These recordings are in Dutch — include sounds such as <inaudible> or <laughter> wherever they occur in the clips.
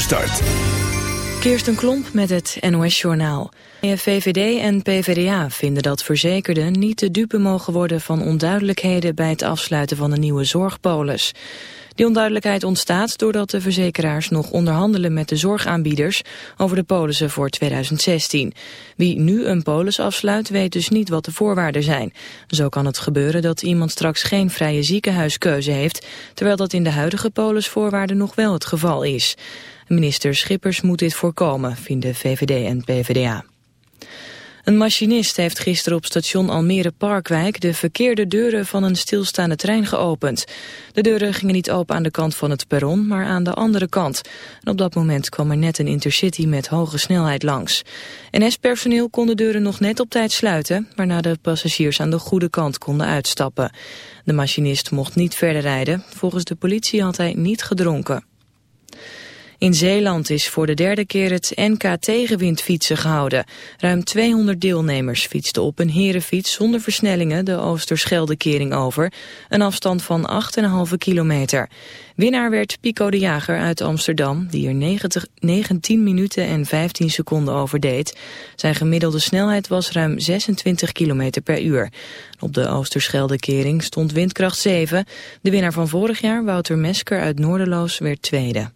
start. Kirsten Klomp met het NOS-journaal. VVD en PvdA vinden dat verzekerden niet de dupe mogen worden van onduidelijkheden bij het afsluiten van de nieuwe zorgpolis. Die onduidelijkheid ontstaat doordat de verzekeraars nog onderhandelen met de zorgaanbieders over de polissen voor 2016. Wie nu een polis afsluit weet dus niet wat de voorwaarden zijn. Zo kan het gebeuren dat iemand straks geen vrije ziekenhuiskeuze heeft, terwijl dat in de huidige polisvoorwaarden nog wel het geval is. Minister Schippers moet dit voorkomen, vinden VVD en PvdA. Een machinist heeft gisteren op station Almere Parkwijk de verkeerde deuren van een stilstaande trein geopend. De deuren gingen niet open aan de kant van het perron, maar aan de andere kant. En op dat moment kwam er net een intercity met hoge snelheid langs. NS-personeel kon de deuren nog net op tijd sluiten, waarna de passagiers aan de goede kant konden uitstappen. De machinist mocht niet verder rijden. Volgens de politie had hij niet gedronken. In Zeeland is voor de derde keer het NK tegenwindfietsen gehouden. Ruim 200 deelnemers fietsten op een herenfiets zonder versnellingen de Oosterscheldekering over. Een afstand van 8,5 kilometer. Winnaar werd Pico de Jager uit Amsterdam, die er 90, 19 minuten en 15 seconden over deed. Zijn gemiddelde snelheid was ruim 26 kilometer per uur. Op de Oosterscheldekering stond windkracht 7. De winnaar van vorig jaar, Wouter Mesker uit Noorderloos, werd tweede.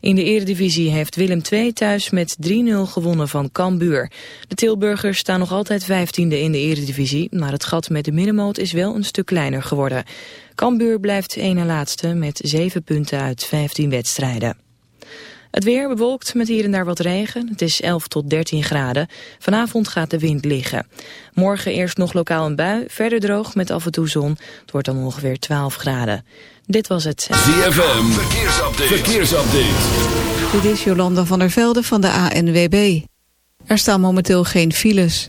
In de eredivisie heeft Willem II thuis met 3-0 gewonnen van Cambuur. De Tilburgers staan nog altijd vijftiende in de eredivisie, maar het gat met de middenmoot is wel een stuk kleiner geworden. Cambuur blijft ene laatste met 7 punten uit 15 wedstrijden. Het weer bewolkt met hier en daar wat regen. Het is 11 tot 13 graden. Vanavond gaat de wind liggen. Morgen eerst nog lokaal een bui, verder droog met af en toe zon. Het wordt dan ongeveer 12 graden. Dit was het. ZFM, verkeersupdate. verkeersupdate. Dit is Jolanda van der Velde van de ANWB. Er staan momenteel geen files.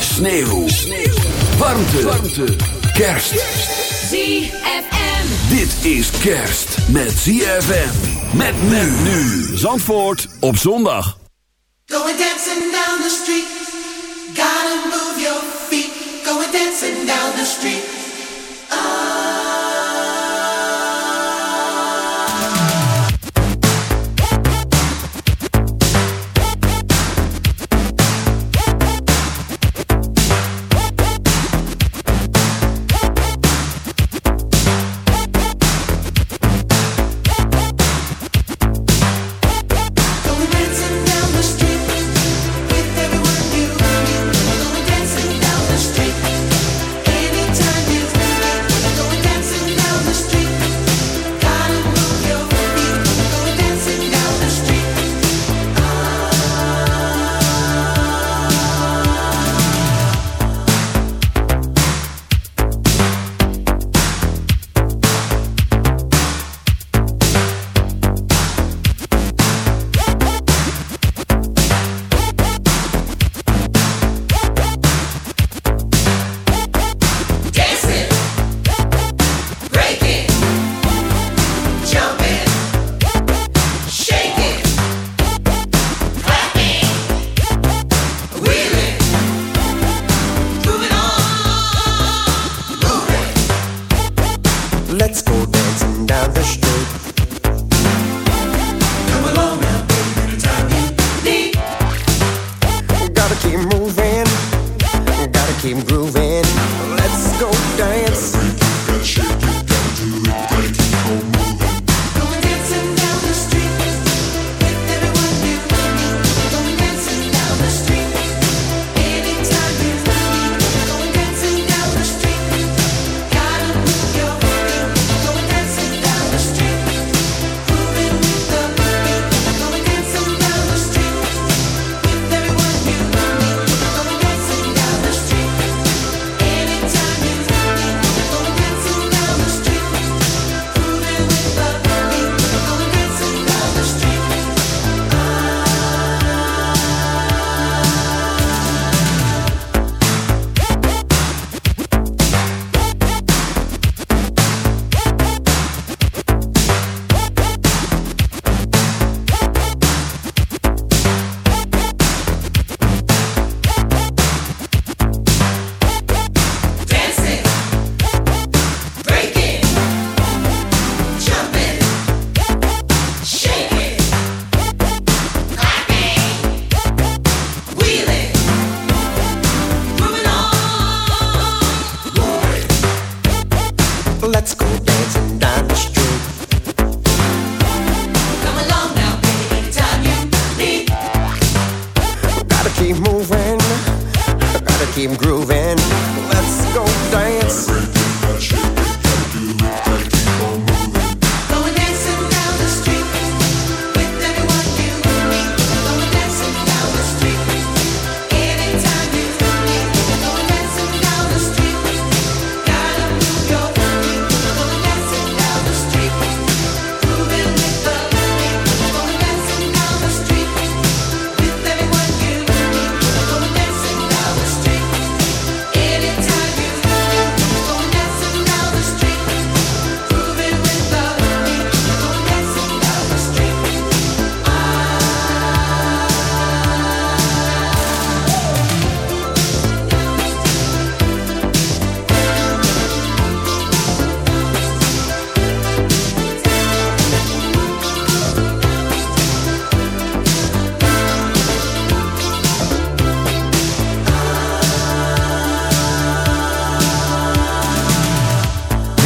Sneeuw. Warmte. Warmte. Kerst. ZFM. Dit is kerst met ZFM. Met men nu. Zandvoort op zondag. Going dancing down the street. Gotta move your feet. Going dancing down the street. Going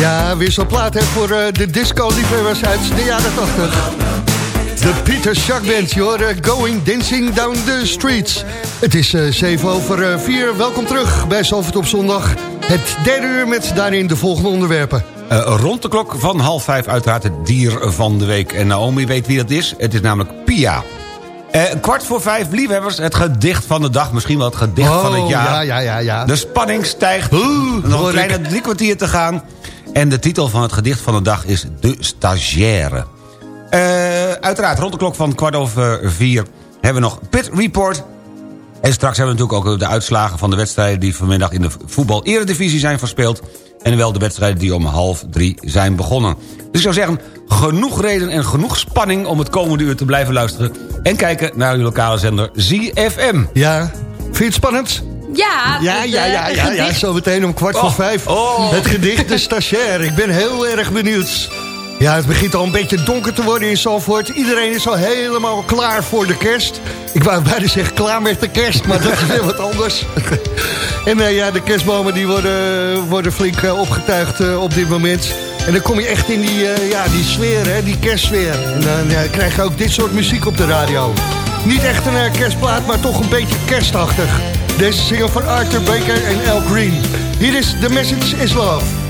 Ja, weer zo'n plaat hè, voor eh, de disco-liefhebbers uit de jaren 80. De Peter Schack Band, je eh, Going Dancing Down the Streets. Het is eh 7 over eh, 4. Welkom terug bij Zalvert op zondag. Het derde uur met daarin de volgende onderwerpen. Eh, rond de klok van half vijf uiteraard het dier van de week. En Naomi weet wie dat is. Het is namelijk Pia. Eh, kwart voor vijf, liefhebbers, het gedicht van de dag. Misschien wel het gedicht van het jaar. Oh, ja, ja, ja, ja. De spanning stijgt. Oeh, Nog een kleine ik. drie kwartier te gaan. En de titel van het gedicht van de dag is De Stagiaire. Eh, uiteraard, rond de klok van kwart over vier hebben we nog Pit Report. En straks hebben we natuurlijk ook de uitslagen van de wedstrijden... die vanmiddag in de voetbal-eredivisie zijn verspeeld. En wel de wedstrijden die om half drie zijn begonnen. Dus ik zou zeggen, genoeg reden en genoeg spanning... om het komende uur te blijven luisteren... en kijken naar uw lokale zender ZFM. Ja, vind je het spannend? Ja, Ja, het, ja, eh, ja, ja, ja, zo meteen om kwart voor Oh, vijf. oh. Het gedicht De Stagiair. Ik ben heel erg benieuwd. Ja, het begint al een beetje donker te worden in Zalvoort. Iedereen is al helemaal klaar voor de kerst. Ik wou bijna zeggen klaar met de kerst, maar dat is weer wat anders. <laughs> en eh, ja, de kerstbomen die worden, worden flink eh, opgetuigd eh, op dit moment. En dan kom je echt in die, eh, ja, die sfeer, hè, die kerstsfeer. En dan krijg je ook dit soort muziek op de radio. Niet echt een eh, kerstplaat, maar toch een beetje kerstachtig. Deze single van Arthur Baker en Al Green. Hier is The Message is Love.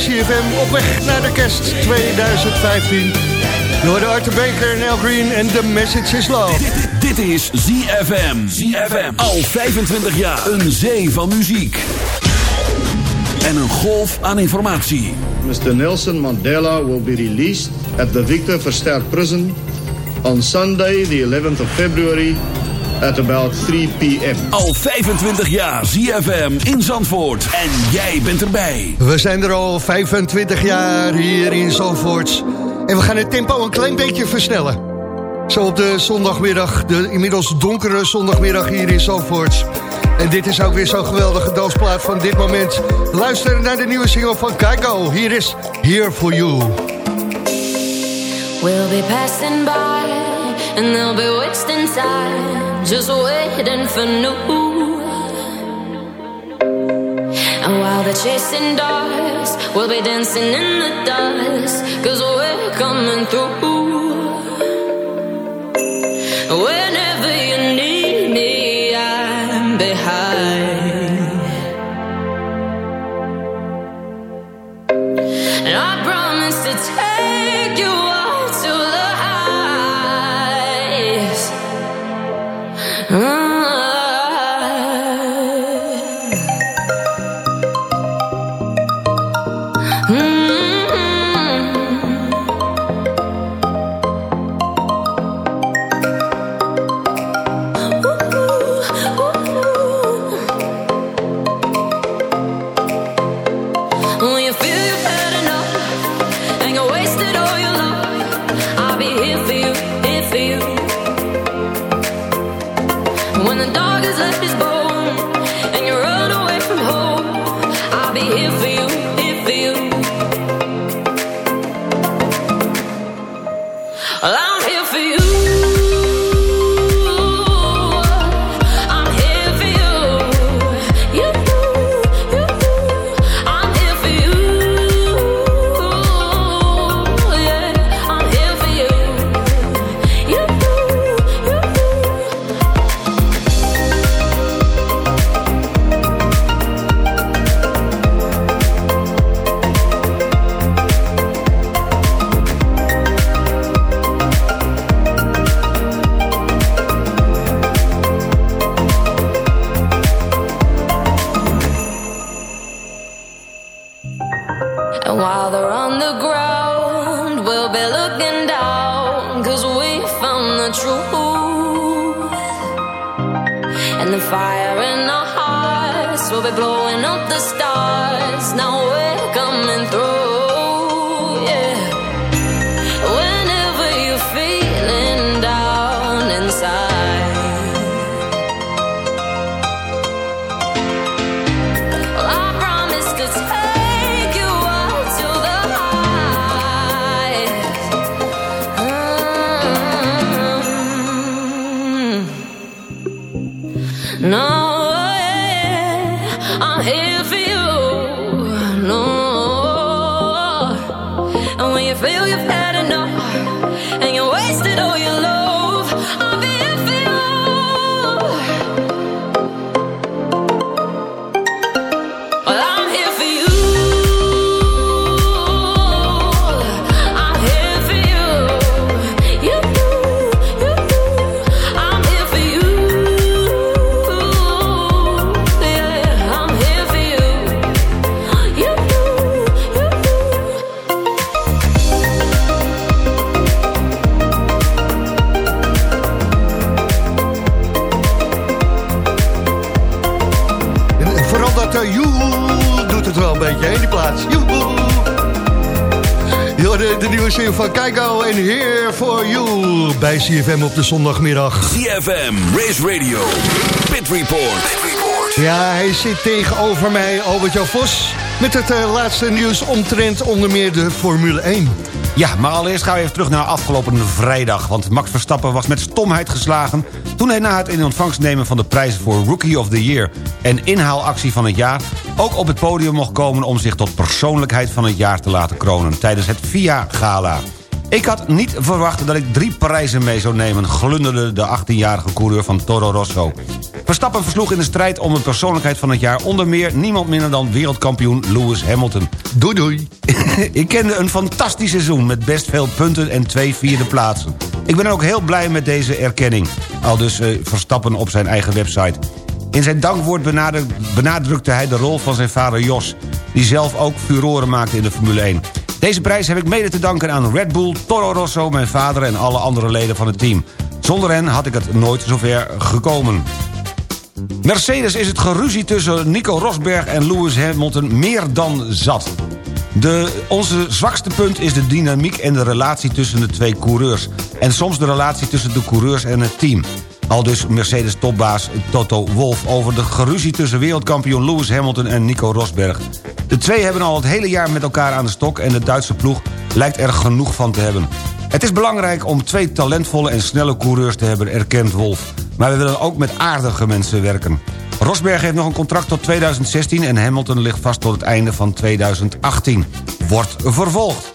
CFM op weg naar de kerst 2015. Door de Arthur Baker en Green en The Message is Love. Dit, dit is ZFM. ZFM. Al 25 jaar. Een zee van muziek. En een golf aan informatie. Mr. Nelson Mandela will be released at the Victor Verster Prison on Sunday, the 11th of February, at about 3 p.m. Al 25 jaar ZFM in Zandvoort. En jij bent erbij. We zijn er al 25 jaar hier in Zandvoort. En we gaan het tempo een klein beetje versnellen. Zo op de zondagmiddag, de inmiddels donkere zondagmiddag hier in Zandvoort. En dit is ook weer zo'n geweldige dansplaat van dit moment. Luister naar de nieuwe single van Keiko. Hier is Here For You. We'll be passing by and they'll be wasting time just waiting for new. And while they're chasing dogs, we'll be dancing in the dust cause we're coming through. CFM op de zondagmiddag. ZFM, Race Radio, Pit Report. Ja, hij zit tegenover mij, Albert-Jan Vos... met het eh, laatste nieuws omtrent onder meer de Formule 1. Ja, maar allereerst gaan we even terug naar afgelopen vrijdag. Want Max Verstappen was met stomheid geslagen... toen hij na het in ontvangst nemen van de prijzen voor Rookie of the Year... en inhaalactie van het jaar... ook op het podium mocht komen om zich tot persoonlijkheid van het jaar te laten kronen... tijdens het FIA Gala. Ik had niet verwacht dat ik drie prijzen mee zou nemen... glunderde de 18-jarige coureur van Toro Rosso. Verstappen versloeg in de strijd om een persoonlijkheid van het jaar... onder meer niemand minder dan wereldkampioen Lewis Hamilton. Doei doei. <laughs> Ik kende een fantastisch seizoen met best veel punten en twee vierde plaatsen. Ik ben ook heel blij met deze erkenning. Al dus eh, Verstappen op zijn eigen website. In zijn dankwoord benadrukte hij de rol van zijn vader Jos... die zelf ook furoren maakte in de Formule 1. Deze prijs heb ik mede te danken aan Red Bull, Toro Rosso, mijn vader... en alle andere leden van het team. Zonder hen had ik het nooit zover gekomen. Mercedes is het geruzie tussen Nico Rosberg en Lewis Hamilton meer dan zat. De, onze zwakste punt is de dynamiek en de relatie tussen de twee coureurs. En soms de relatie tussen de coureurs en het team. Al dus Mercedes-topbaas Toto Wolff over de geruzie tussen wereldkampioen Lewis Hamilton en Nico Rosberg. De twee hebben al het hele jaar met elkaar aan de stok... en de Duitse ploeg lijkt er genoeg van te hebben. Het is belangrijk om twee talentvolle en snelle coureurs te hebben, erkent Wolff. Maar we willen ook met aardige mensen werken. Rosberg heeft nog een contract tot 2016... en Hamilton ligt vast tot het einde van 2018. Wordt vervolgd.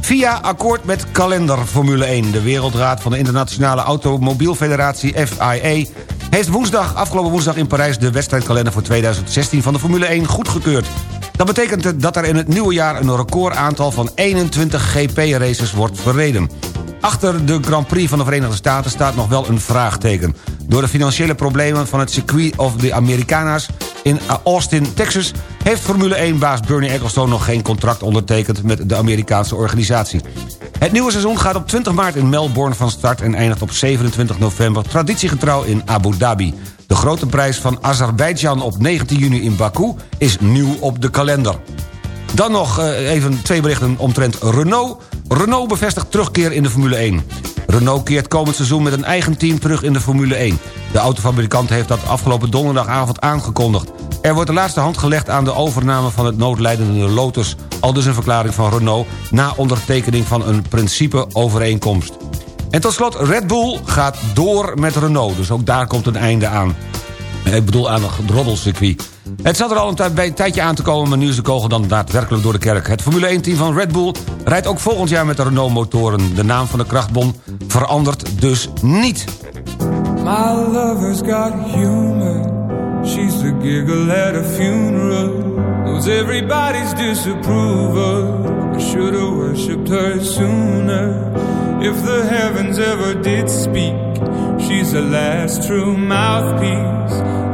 Via akkoord met kalender Formule 1. De Wereldraad van de Internationale Automobielfederatie FIA... heeft woensdag, afgelopen woensdag in Parijs... de wedstrijdkalender voor 2016 van de Formule 1 goedgekeurd. Dat betekent dat er in het nieuwe jaar een recordaantal van 21 GP-races wordt verreden. Achter de Grand Prix van de Verenigde Staten staat nog wel een vraagteken. Door de financiële problemen van het circuit of de Americanas in Austin, Texas... heeft Formule 1-baas Bernie Ecclestone nog geen contract ondertekend... met de Amerikaanse organisatie. Het nieuwe seizoen gaat op 20 maart in Melbourne van start... en eindigt op 27 november traditiegetrouw in Abu Dhabi. De grote prijs van Azerbeidzjan op 19 juni in Baku is nieuw op de kalender. Dan nog eh, even twee berichten omtrent Renault. Renault bevestigt terugkeer in de Formule 1. Renault keert komend seizoen met een eigen team terug in de Formule 1. De autofabrikant heeft dat afgelopen donderdagavond aangekondigd. Er wordt de laatste hand gelegd aan de overname van het noodlijdende Lotus. Al dus een verklaring van Renault na ondertekening van een principeovereenkomst. En tot slot, Red Bull gaat door met Renault. Dus ook daar komt een einde aan. Ik bedoel aan het roddelcircuit. Het zat er al een, bij een tijdje aan te komen... maar nu is de kogel dan daadwerkelijk door de kerk. Het Formule 1-team van Red Bull rijdt ook volgend jaar met de Renault-motoren. De naam van de krachtbon verandert dus niet. My lover's got humor. She's the giggle at a funeral. Knows everybody's disapproval. I should have worshipped her sooner. If the heavens ever did speak, she's the last true mouthpiece.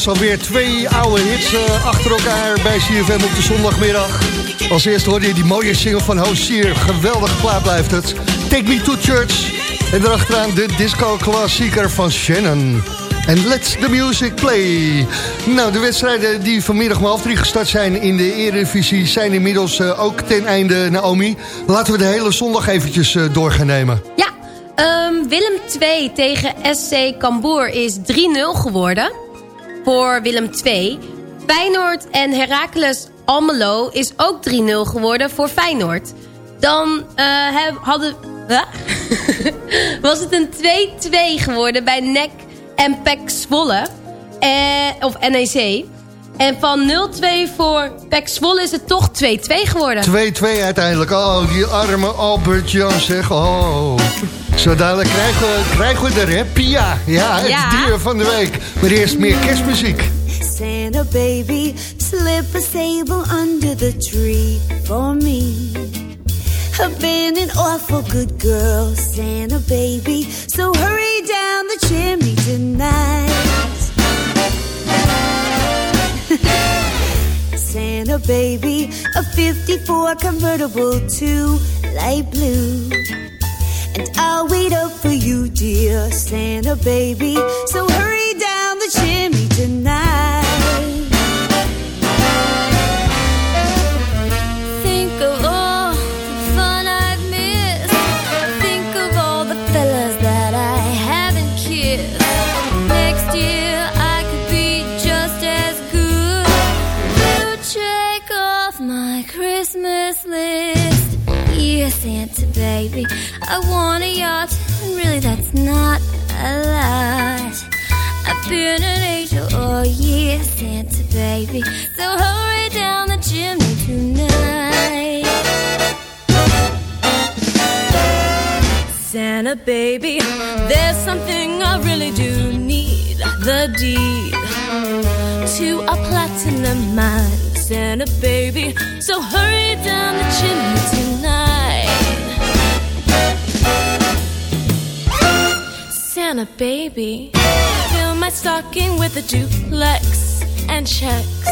inmiddels alweer twee oude hits eh, achter elkaar bij CFM op de zondagmiddag. Als eerste hoorde je die mooie single van Hosier. Geweldige plaat blijft het. Take Me to Church. En daarachteraan de disco-klassieker van Shannon. En let the music play. Nou, de wedstrijden die vanmiddag om half drie gestart zijn in de Eredivisie... zijn inmiddels eh, ook ten einde, Naomi. Laten we de hele zondag eventjes eh, door gaan nemen. Ja, ehm, Willem 2 tegen SC Cambuur is 3-0 geworden voor Willem 2. Feyenoord en Heracles Almelo is ook 3-0 geworden voor Feyenoord. Dan heb- hadden... <laughs> Was het een 2-2 geworden bij NEC en PEC Zwolle. Eh, of NEC. En van 0-2 voor PEC Zwolle is het toch 2-2 geworden. 2-2 uiteindelijk. Oh, die arme Albert Jan zeg. Oh. Zo dadelijk krijgen we, krijgen we de rap. Ja, ja, het Ja. dier van de week. Maar eerst meer kerstmuziek. Santa baby, slip a sable under the tree for me. I've been an awful good girl, Santa baby. So hurry down the chimney tonight. <laughs> Santa baby, a 54 convertible to light blue. And I'll wait up for you, dear Santa baby. So hurry down the chimney tonight. Think of all the fun I've missed. Think of all the fellas that I haven't kissed. Next year I could be just as good. You check off my Christmas list. Yeah, Santa baby, I want a yacht, and really that's not a lot. I've been an angel all year, Santa baby. So hurry down the chimney tonight. Santa baby, there's something I really do need. The deed to a platinum mine, Santa baby. So hurry down the chimney tonight. Santa baby, fill my stocking with a duplex and checks.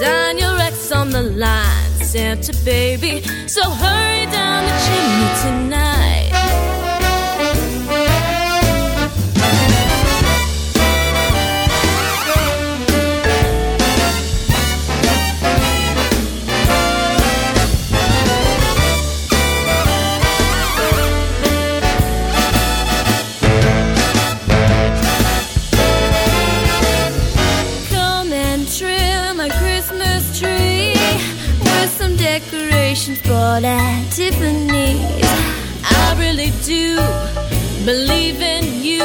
Sign your ex on the line, Santa baby. So hurry down the chimney tonight. My Christmas tree with some decorations bought at Tiffany's. I really do believe in you.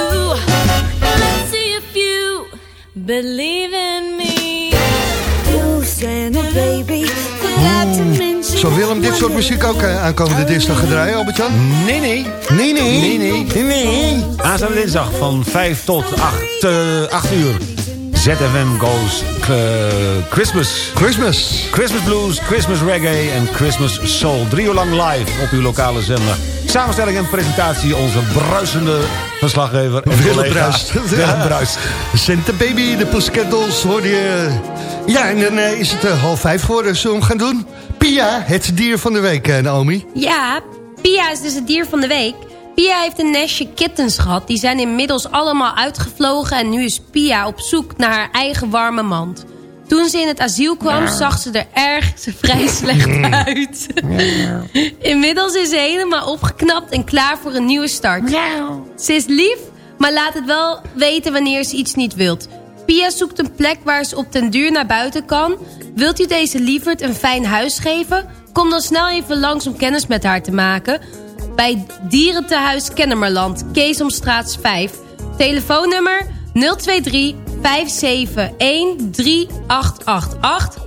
Let's see if you believe in me. You Santa baby, forgot to mention. Zal Willem dit soort muziek ook eh, aankomende dinsdag gaan draaien, Albert-Jan? Nee, nee. Nee, nee. Nee, nee. Nee. Aanstaande dinsdag van 5 tot 8, eh 8 uur. ZFM Goes Christmas. Christmas. Christmas Blues, Christmas Reggae en Christmas Soul. Drie uur lang live op uw lokale zender. Samenstelling en presentatie onze bruisende verslaggever en Willem Bruist. <laughs> Willem Bruist. Santa Baby, de Pussycat Dolls hoorde je. Ja, en dan eh, is het eh, half vijf geworden. Zullen we hem gaan doen? Pia, het dier van de week, eh, Naomi. Ja, Pia is dus het dier van de week. Pia heeft een nestje kittens gehad. Die zijn inmiddels allemaal uitgevlogen... en nu is Pia op zoek naar haar eigen warme mand. Toen ze in het asiel kwam, zag ze er erg vrij slecht uit. <laughs> Inmiddels is ze helemaal opgeknapt en klaar voor een nieuwe start. Ze is lief, maar laat het wel weten wanneer ze iets niet wilt. Pia zoekt een plek waar ze op den duur naar buiten kan. Wilt u deze lieverd een fijn huis geven? Kom dan snel even langs om kennis met haar te maken. Bij Dierentehuis Kennemerland, Keesomstraat 5. Telefoonnummer 023 571 3888.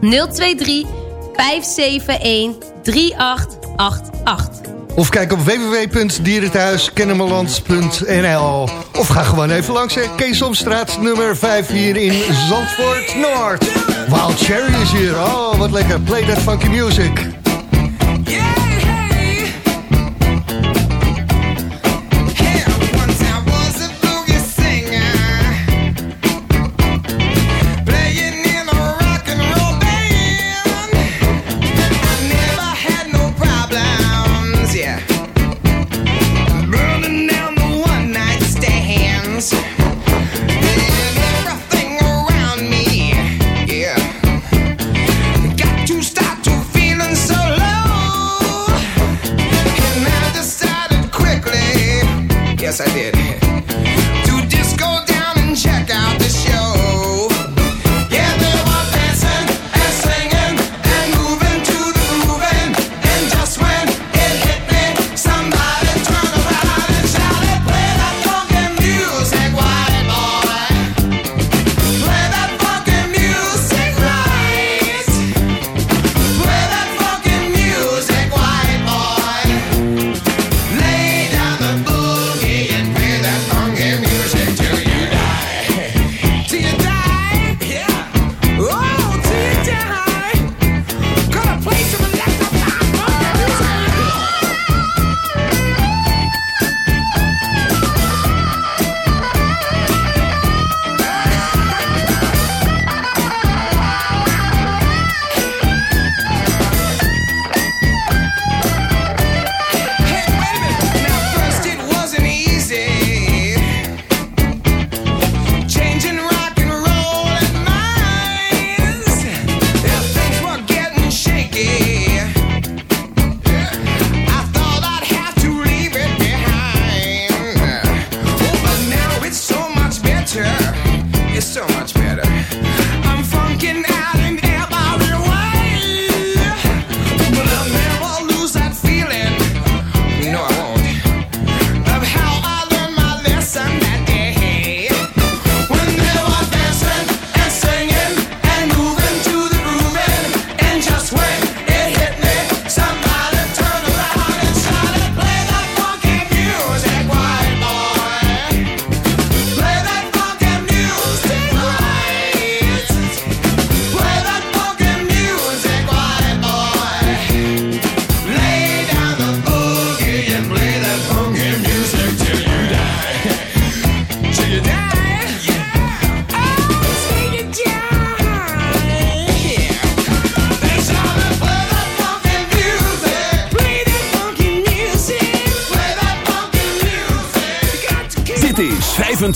023 571 3888. Of kijk op www.dierenthuiskennemerland.nl Of ga gewoon even langs hè. Keesomstraat nummer 5 hier in Zandvoort Noord. Wild Cherry is hier. Oh, wat lekker. Play that funky music.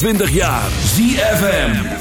20 jaar. ZFM.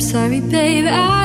I'm sorry, babe. I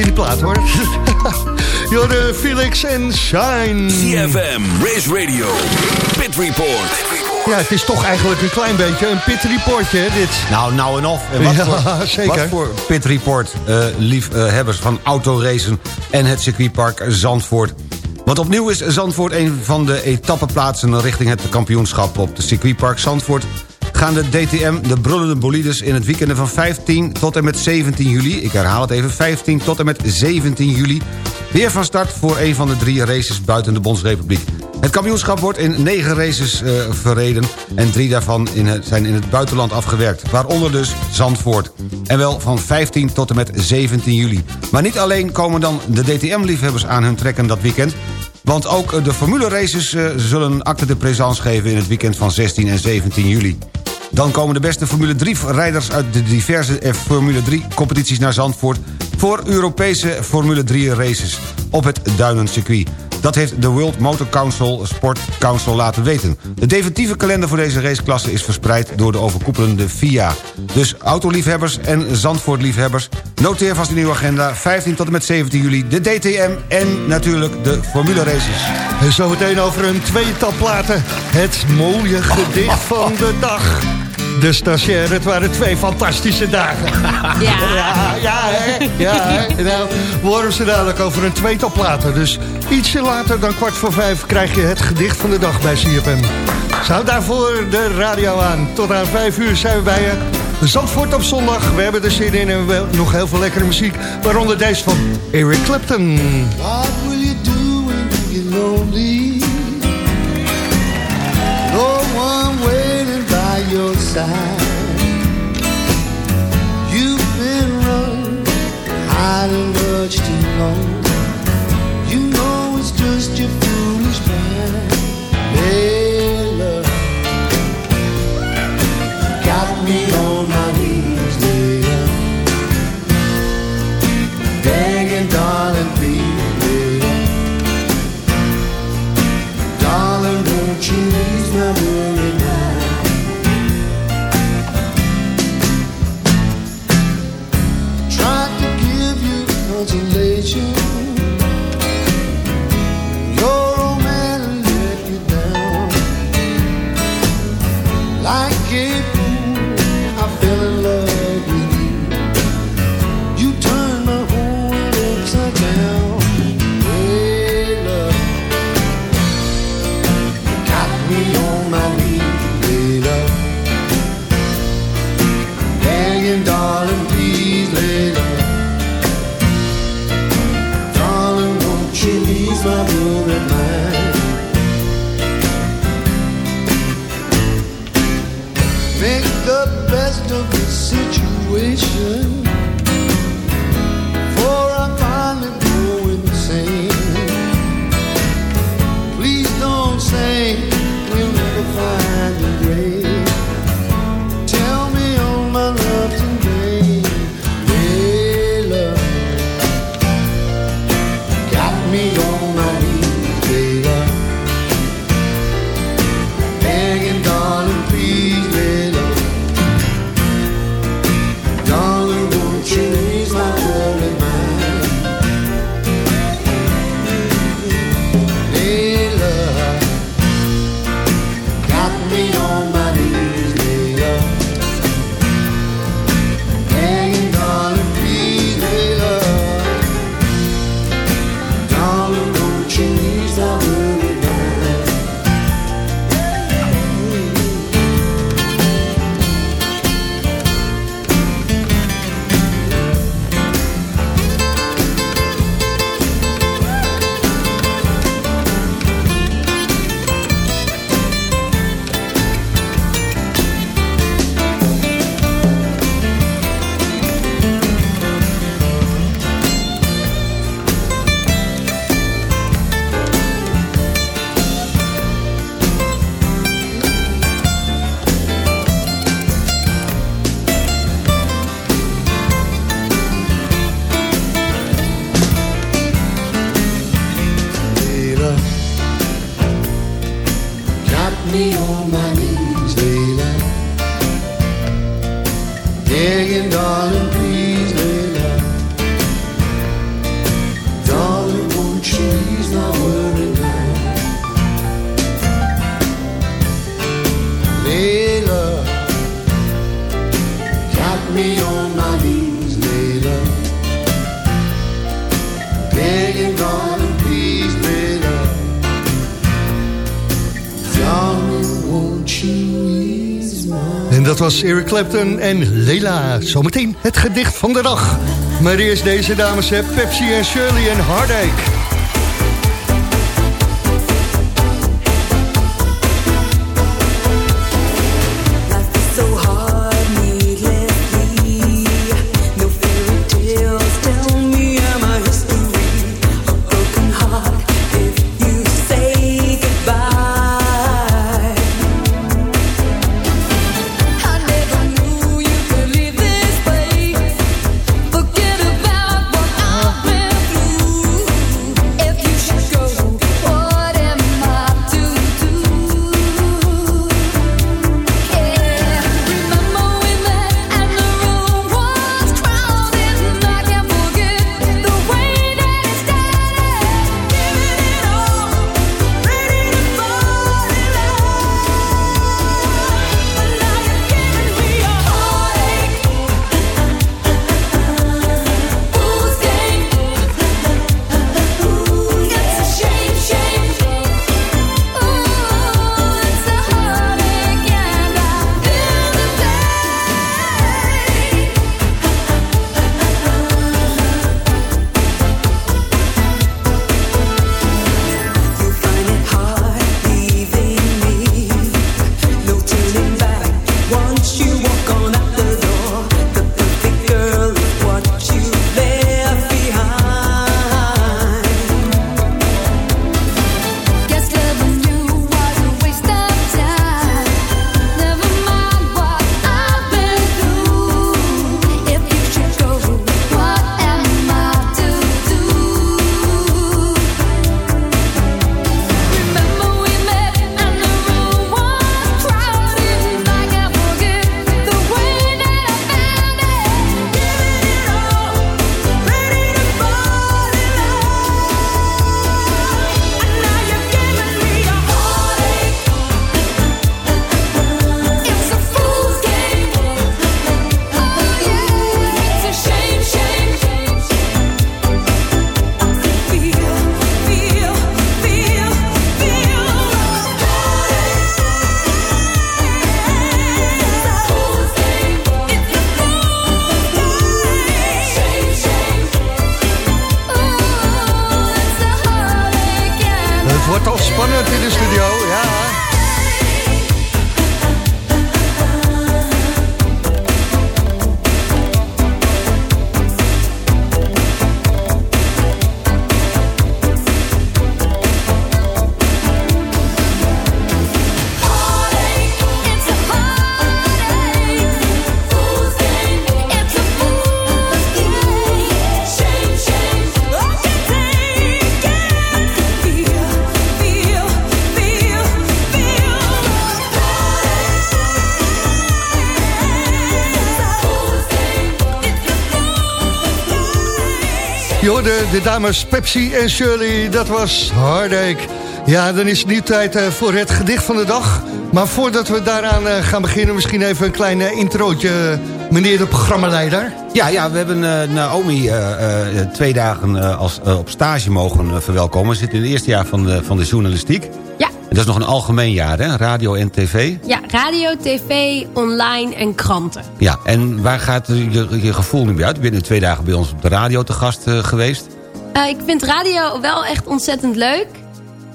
in die plaat, hoor. <laughs> Jorden, Felix en Shine. CFM, Race Radio, Pit Report. Ja, het is toch eigenlijk een klein beetje een pit reportje, hè, dit. Nou, nou en of. Wat, voor, <laughs> zeker. voor pit report, eh, liefhebbers eh, van autoracen en het circuitpark Zandvoort. Want opnieuw is Zandvoort een van de etappeplaatsen richting het kampioenschap op de circuitpark Zandvoort gaan de DTM, de brullende bolides... in het weekend van 15 tot en met 17 juli... ik herhaal het even, 15 tot en met 17 juli... weer van start voor een van de drie races buiten de Bondsrepubliek. Het kampioenschap wordt in negen races uh, verreden... en drie daarvan in zijn in het buitenland afgewerkt. Waaronder dus Zandvoort. En wel van 15 tot en met 17 juli. Maar niet alleen komen dan de DTM-liefhebbers aan hun trekken dat weekend... Want ook de formule races eh, zullen acte de présence geven in het weekend van 16 en 17 juli. Dan komen de beste Formule 3-rijders uit de diverse eh, Formule 3-competities naar Zandvoort... voor Europese Formule 3-races op het Duinencircuit. Dat heeft de World Motor Council Sport Council laten weten. De definitieve kalender voor deze raceklasse is verspreid door de overkoepelende FIA. Dus autoliefhebbers en Zandvoortliefhebbers... noteer vast in uw agenda 15 tot en met 17 juli de DTM... en natuurlijk de Formule races. En zometeen over een tweetal platen. Het mooie gedicht van de dag. De stagiair, het waren twee fantastische dagen. <laughs> Ja. ja, ja, hè? Ja, hè? Nou, we horen ze dadelijk over een tweetal platen. Dus ietsje later dan kwart voor vijf krijg je het gedicht van de dag bij CFM. Zou daarvoor de radio aan. Tot aan vijf uur zijn we bij je. Zandvoort op zondag. We hebben er zin in en we nog heel veel lekkere muziek. Waaronder deze van Eric Clapton. What will you do when you're lonely? No one your side. You've been running, hiding much too long. You know it's just your foolish mind. Hey, love, got me Eric Clapton en Leila. Zometeen het gedicht van de dag. Maar eerst deze dames, Pepsi en Shirley en Heartache. in de studio. De dames Pepsi en Shirley, dat was Heartache. Ja, dan is het nu tijd eh, voor het gedicht van de dag. Maar voordat we daaraan eh, gaan beginnen, misschien even een klein eh, introotje, meneer de programmaleider. Ja, ja we hebben Naomi twee dagen als, op stage mogen verwelkomen. Ze zit in het eerste jaar van de, van de journalistiek. Dat is nog een algemeen jaar, hè? Radio en tv. Ja, radio, tv, online en kranten. Ja, en waar gaat je, je gevoel nu bij uit? Je bent nu twee dagen bij ons op de radio te gast eh, geweest. Eh, ik vind radio wel echt ontzettend leuk.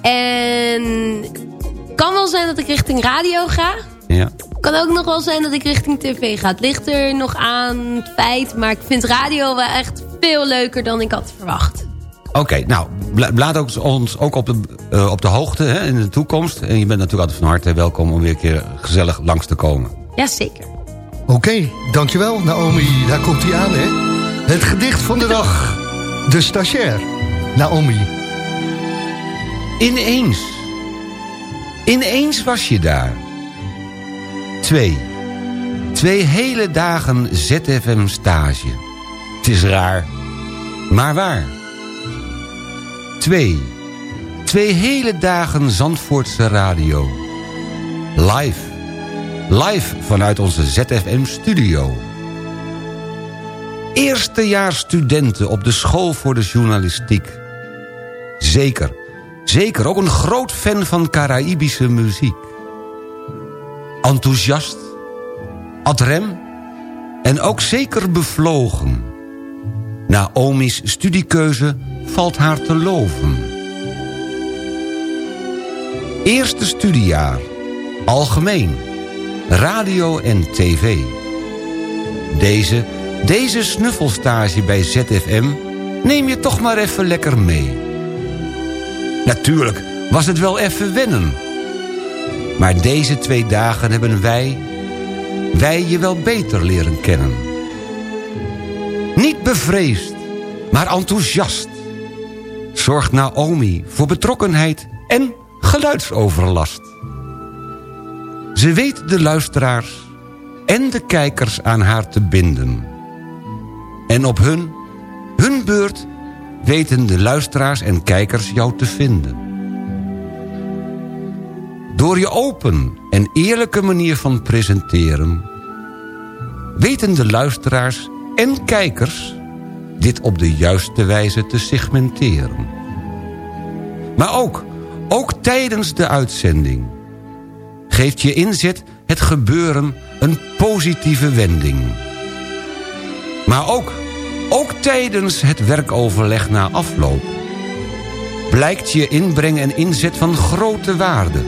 En het kan wel zijn dat ik richting radio ga. Ja. kan ook nog wel zijn dat ik richting tv ga. Het ligt er nog aan het feit. Maar ik vind radio wel echt veel leuker dan ik had verwacht. Oké, nou, laat ook ons ook op de, eh, op de hoogte hè, in de toekomst. En je bent natuurlijk altijd van harte welkom om weer een keer gezellig langs te komen. Jazeker. Oké, dankjewel Naomi. Daar komt hij aan, hè. Het gedicht van de dag. De stagiair. Naomi. Ineens. Ineens was je daar. Twee. Twee hele dagen ZFM stage. Het is raar, maar waar. Twee. Twee hele dagen Zandvoortse radio. Live. Live vanuit onze ZFM-studio. Eerstejaars studenten op de school voor de journalistiek. Zeker, zeker ook een groot fan van Caraïbische muziek. Enthousiast, ad rem en ook zeker bevlogen. Naomi's studiekeuze valt haar te loven. Eerste studiejaar, algemeen, radio en tv. Deze, deze snuffelstage bij ZFM neem je toch maar even lekker mee. Natuurlijk was het wel even wennen. Maar deze twee dagen hebben wij, wij je wel beter leren kennen. Niet bevreesd, maar enthousiast. Zorgt Naomi voor betrokkenheid en geluidsoverlast. Ze weet de luisteraars en de kijkers aan haar te binden. En op hun, hun beurt, weten de luisteraars en kijkers jou te vinden. Door je open en eerlijke manier van presenteren... weten de luisteraars en kijkers dit op de juiste wijze te segmenteren. Maar ook, ook tijdens de uitzending... geeft je inzet het gebeuren een positieve wending. Maar ook, ook tijdens het werkoverleg na afloop... blijkt je inbreng en inzet van grote waarde...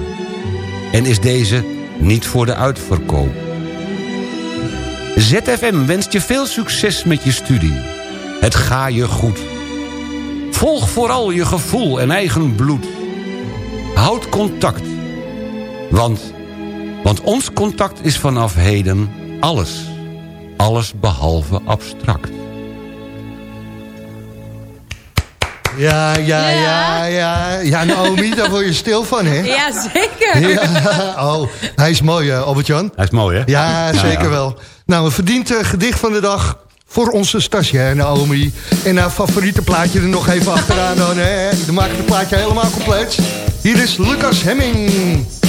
en is deze niet voor de uitverkoop. ZFM wenst je veel succes met je studie. Het ga je goed. Volg vooral je gevoel en eigen bloed. Houd contact. Want, want ons contact is vanaf heden alles. Alles behalve abstract. Ja, ja, ja, ja. Ja, Naomi, daar word je stil van, hè? Ja, zeker. Ja, oh, hij is mooi, eh, Albert-Jan. Hij is mooi, hè? Ja, zeker wel. Nou, een verdiend eh, gedicht van de dag voor onze stagiair Naomi. En haar favoriete plaatje er nog even achteraan dan, hè? Dan maken we het plaatje helemaal compleet. Hier is Lucas Hemming.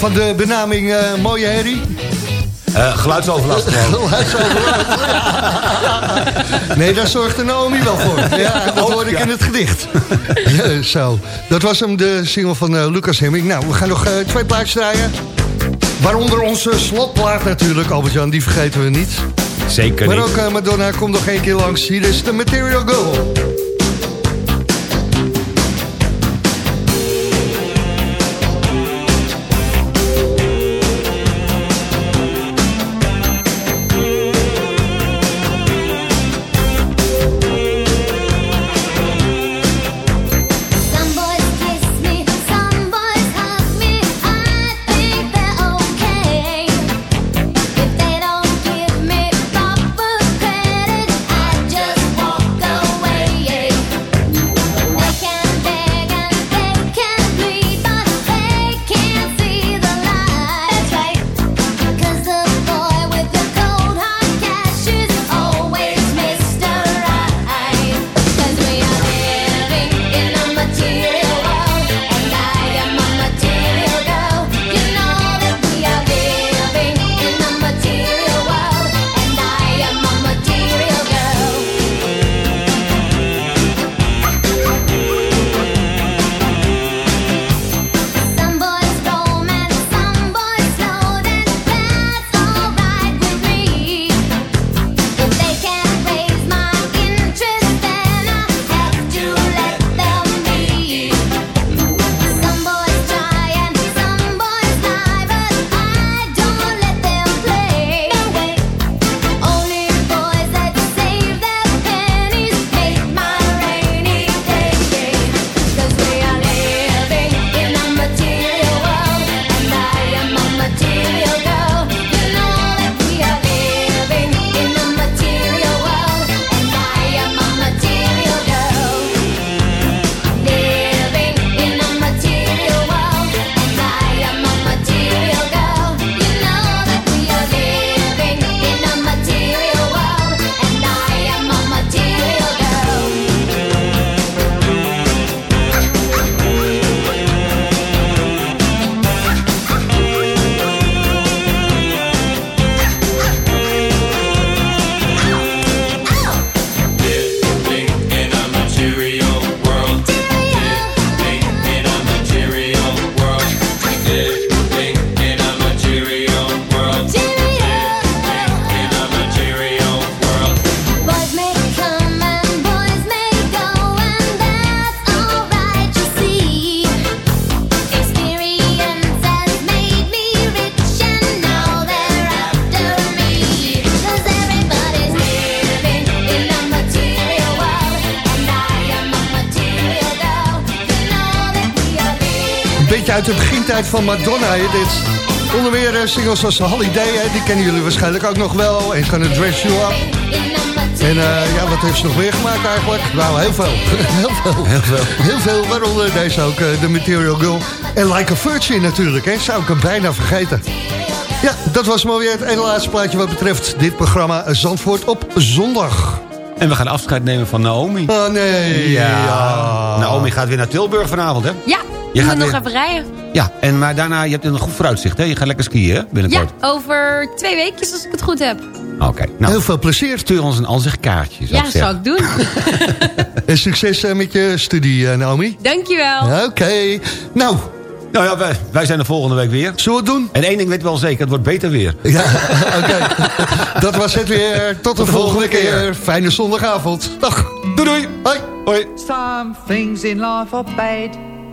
Van de benaming eh, Mooie Herrie? Eh, geluidsoverlast gewoon. Geluidsoverlast. Nee, daar zorgt de Naomi wel voor. Ja, dat Ook, hoorde ik in het gedicht. <laughs> Ja, zo, dat was hem, de single van eh, Lucas Hemming. Nou, we gaan nog eh, twee plaatjes draaien. Waaronder onze slotplaat natuurlijk, Albert-Jan, die vergeten we niet. Zeker Maar niet. ook eh, Madonna komt nog één keer langs. Hier is de Material Girl. Van Madonna, hè, dit. Onder meer eh, singles als Holiday, hè, die kennen jullie waarschijnlijk ook nog wel. Eens gaan Dress You Up. En eh, ja, wat heeft ze nog meer gemaakt eigenlijk? Nou, heel veel. <laughs> heel veel. Heel veel. Heel veel, waaronder deze ook, eh, de Material Girl. En Like a Virgin natuurlijk, hè, zou ik hem bijna vergeten. Ja, dat was maar weer het ene laatste plaatje wat betreft dit programma Zandvoort op zondag. En we gaan afscheid nemen van Naomi. Oh nee. Ja. Naomi gaat weer naar Tilburg vanavond, hè? Ja, Je gaat nog weer- even rijden. Ja, en maar daarna, je hebt een goed vooruitzicht, hè? Je gaat lekker skiën, hè? Ja, Binnenkort. over twee weekjes als ik het goed heb. Oké. Nou, Heel veel plezier. stuur ons een ansichtkaartje, zou Ja, ik zou ik doen. <laughs> En succes eh, met je studie, eh, Naomi. Dankjewel. Oké. Nou, Nou ja, wij, wij zijn er volgende week weer. zullen we het doen? En één ding weet ik wel zeker, het wordt beter weer. Ja, <laughs> oké. Dat was het weer. Tot de, de volgende volgende keer. keer. Fijne zondagavond. Dag. Doei doei! Hoi. Hoi! Some things in life are bad,